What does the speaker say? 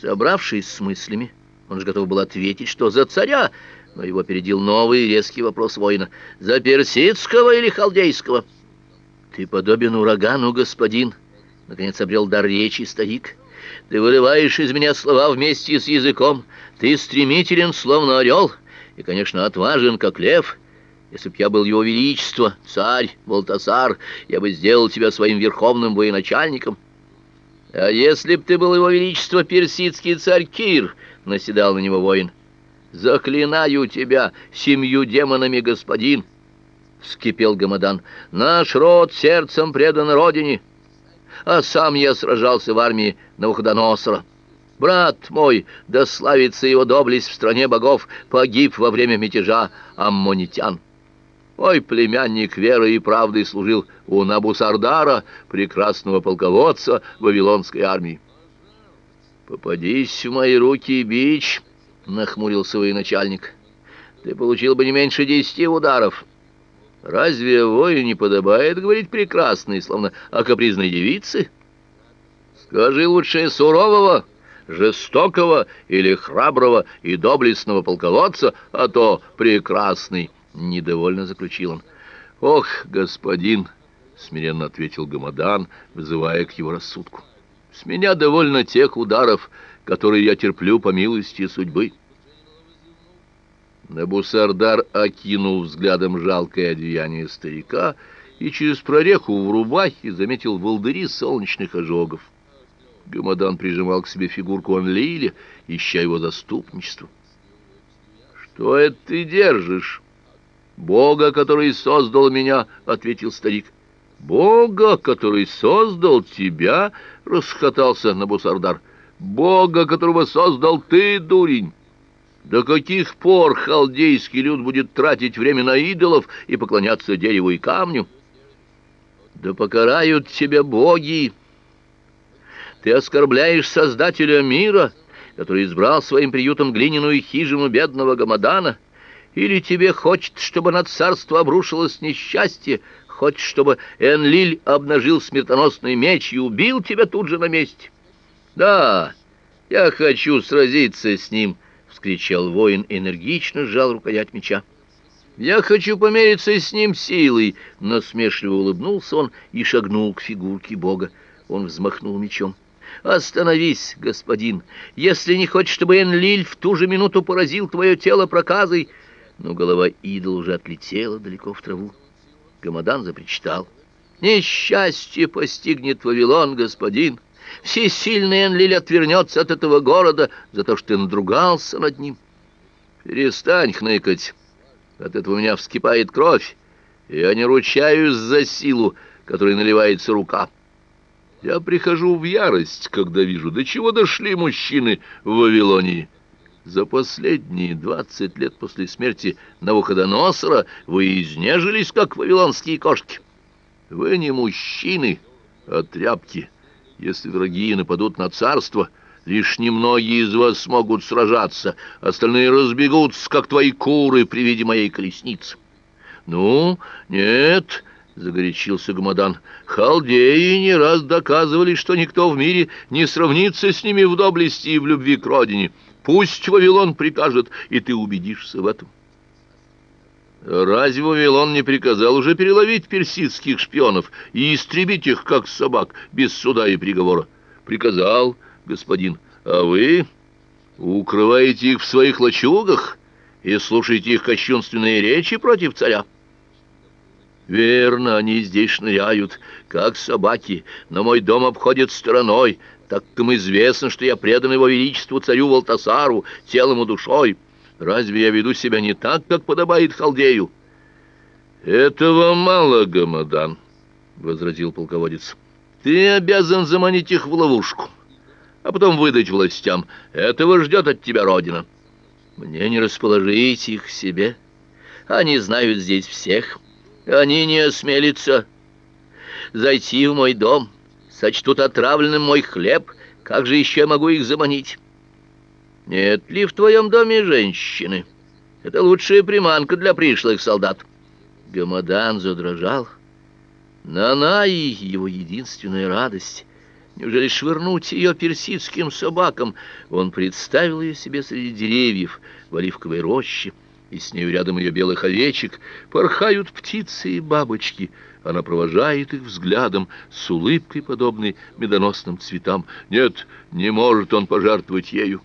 Собравшись с мыслями, он же готов был ответить, что за царя, но его опередил новый резкий вопрос воина. «За персидского или халдейского?» «Ты подобен урагану, господин!» Наконец обрел дар речи старик. «Ты вырываешь из меня слова вместе с языком. Ты стремителен, словно орел, и, конечно, отважен, как лев. Если б я был его величество, царь Волтасар, я бы сделал тебя своим верховным военачальником». «А если б ты был его величество, персидский царь Кир?» — наседал на него воин. «Заклинаю тебя семью демонами, господин!» — вскипел Гамадан. «Наш род сердцем предан родине, а сам я сражался в армии Навуходоносора. Брат мой, да славится его доблесть в стране богов, погиб во время мятежа аммонитян». Мой племянник верой и правдой служил у Набусардара, прекрасного полководца Вавилонской армии. «Попадись в мои руки, бич!» — нахмурился военачальник. «Ты получил бы не меньше десяти ударов. Разве воину не подобает говорить прекрасный, словно о капризной девице? Скажи лучше сурового, жестокого или храброго и доблестного полководца, а то прекрасный». Недовольно заключил он. «Ох, господин!» — смиренно ответил Гамадан, вызывая к его рассудку. «С меня довольно тех ударов, которые я терплю по милости судьбы». Набусардар окинул взглядом жалкое одеяние старика и через прореху в рубахе заметил волдыри солнечных ожогов. Гамадан прижимал к себе фигурку Анлиля, ища его заступничество. «Что это ты держишь?» «Бога, который создал меня», — ответил старик. «Бога, который создал тебя?» — расхотался Набусардар. «Бога, которого создал ты, дурень! До каких пор халдейский люд будет тратить время на идолов и поклоняться дереву и камню? Да покарают тебя боги! Ты оскорбляешь Создателя мира, который избрал своим приютом глиняную хижину бедного Гамадана». Или тебе хочется, чтобы на царство обрушилось несчастье, хочешь, чтобы Энлиль обнажил смертоносный меч и убил тебя тут же на месте? Да, я хочу сразиться с ним, — вскричал воин, энергично сжал рукоять меча. «Я хочу помериться с ним силой!» Насмешливо улыбнулся он и шагнул к фигурке бога. Он взмахнул мечом. «Остановись, господин! Если не хочешь, чтобы Энлиль в ту же минуту поразил твое тело проказой, но голова идола уже отлетела далеко в траву. Гамадан запричитал. «Несчастье постигнет Вавилон, господин! Всесильный Энлиль отвернется от этого города за то, что ты надругался над ним. Перестань хныкать, от этого у меня вскипает кровь. Я не ручаюсь за силу, которой наливается рука». Я прихожу в ярость, когда вижу, до чего дошли мужчины в Вавилонии. За последние двадцать лет после смерти Навуходоносора вы изнежились, как вавилонские кошки. Вы не мужчины, а тряпки. Если враги нападут на царство, лишь немногие из вас смогут сражаться, остальные разбегутся, как твои куры при виде моей колесницы. Ну, нет... — загорячился Гамадан. «Халдеи не раз доказывали, что никто в мире не сравнится с ними в доблести и в любви к родине». Пусть Вавилон прикажет, и ты убедишься в этом. Разве Вавилон не приказал уже переловить персидских шпионов и истребить их, как собак, без суда и приговора? Приказал, господин. А вы укрываете их в своих лачугах и слушаете их кощунственные речи против царя? Верно, они здесь шныряют, как собаки, но мой дом обходят стороной, так им известно, что я предан его величеству царю Валтасару, телом и душой. Разве я веду себя не так, как подобает халдею? Этого мало, Гамадан, — возразил полководец. Ты обязан заманить их в ловушку, а потом выдать властям. Этого ждет от тебя Родина. Мне не расположить их к себе. Они знают здесь всех. Они не осмелятся зайти в мой дом» сочтут отравленным мой хлеб, как же еще могу их заманить? Нет ли в твоем доме женщины? Это лучшая приманка для пришлых солдат. Гамадан задрожал. Нанаи, его единственная радость, Неужели швырнуть ее персидским собакам? Он представил ее себе среди деревьев в оливковой роще, и с нею рядом ее белых овечек порхают птицы и бабочки. Она провожает их взглядом с улыбкой, подобной медоносным цветам. Нет, не может он пожертвовать ею.